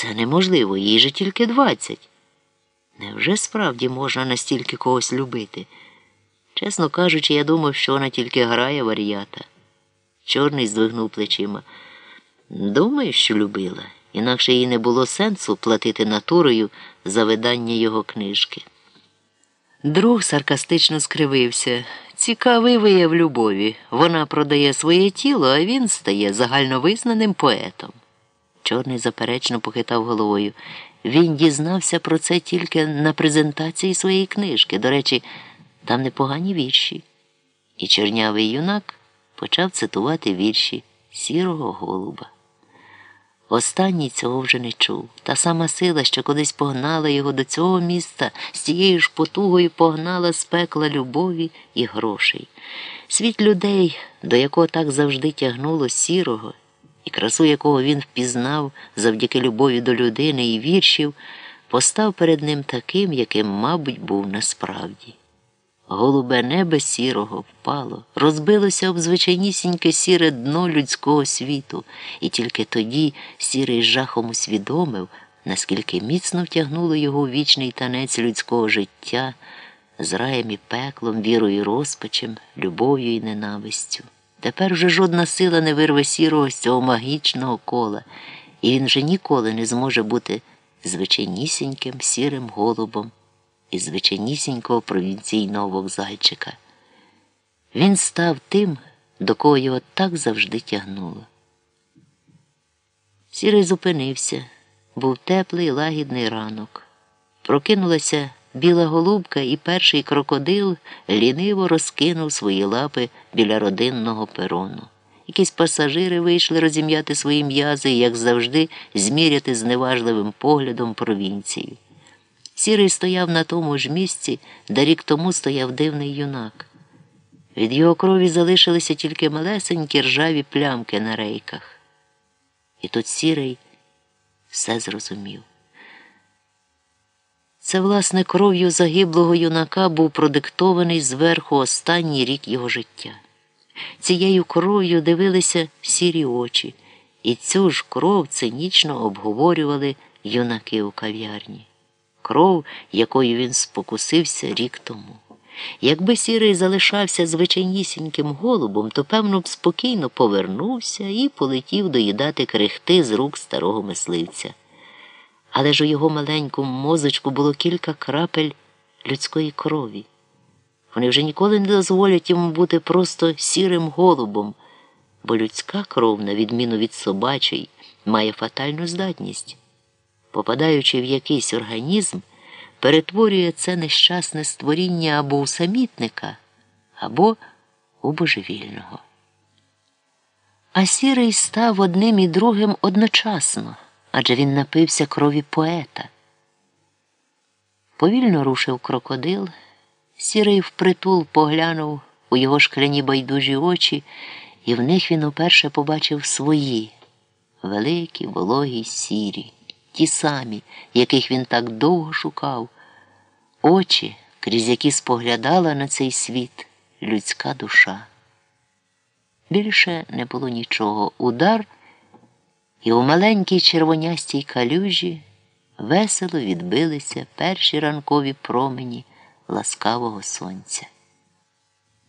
Це неможливо, їй же тільки двадцять. Невже справді можна настільки когось любити? Чесно кажучи, я думав, що вона тільки грає варіата. Чорний здвигнув плечима. Думаю, що любила, інакше їй не було сенсу платити натурою за видання його книжки. Друг саркастично скривився. Цікавий вияв любові. Вона продає своє тіло, а він стає загальновизнаним поетом. Чорний заперечно похитав головою. Він дізнався про це тільки на презентації своєї книжки. До речі, там непогані вірші. І чорнявий юнак почав цитувати вірші сірого голуба. Останній цього вже не чув. Та сама сила, що колись погнала його до цього міста, з тією ж потугою погнала з пекла любові і грошей. Світ людей, до якого так завжди тягнуло сірого, і красу якого він впізнав завдяки любові до людини і віршів, постав перед ним таким, яким, мабуть, був насправді. Голубе небо сірого впало, розбилося об звичайнісіньке сіре дно людського світу, і тільки тоді сірий жахом усвідомив, наскільки міцно втягнуло його вічний танець людського життя з раєм і пеклом, вірою і розпачем, любов'ю і ненавистю. Тепер вже жодна сила не вирве сірого з цього магічного кола, і він вже ніколи не зможе бути звичайнісіньким сірим голубом із звичайнісінького провінційного вокзальчика. Він став тим, до кого його так завжди тягнуло. Сірий зупинився, був теплий лагідний ранок. Прокинулася біла голубка, і перший крокодил ліниво розкинув свої лапи біля родинного перону. Якісь пасажири вийшли розім'яти свої м'язи і, як завжди, зміряти зневажливим поглядом провінцію. Сірий стояв на тому ж місці, де рік тому стояв дивний юнак. Від його крові залишилися тільки малесенькі ржаві плямки на рейках. І тут сірий все зрозумів. Це, власне, кров'ю загиблого юнака був продиктований зверху останній рік його життя. Цією кров'ю дивилися сірі очі, і цю ж кров цинічно обговорювали юнаки у кав'ярні. Кров, якою він спокусився рік тому. Якби сірий залишався звичайнісіньким голубом, то, певно, б спокійно повернувся і полетів доїдати крихти з рук старого мисливця. Але ж у його маленькому мозочку було кілька крапель людської крові. Вони вже ніколи не дозволять йому бути просто сірим голубом, бо людська кров, на відміну від собачої, має фатальну здатність. Попадаючи в якийсь організм, перетворює це нещасне створіння або у самітника, або у божевільного. А сірий став одним і другим одночасно, адже він напився крові поета. Повільно рушив крокодил, сірий впритул поглянув у його шкляні байдужі очі, і в них він уперше побачив свої великі, вологі, сірі ті самі, яких він так довго шукав, очі, крізь які споглядала на цей світ людська душа. Більше не було нічого. Удар, і у маленькій червонястій калюжі весело відбилися перші ранкові промені ласкавого сонця.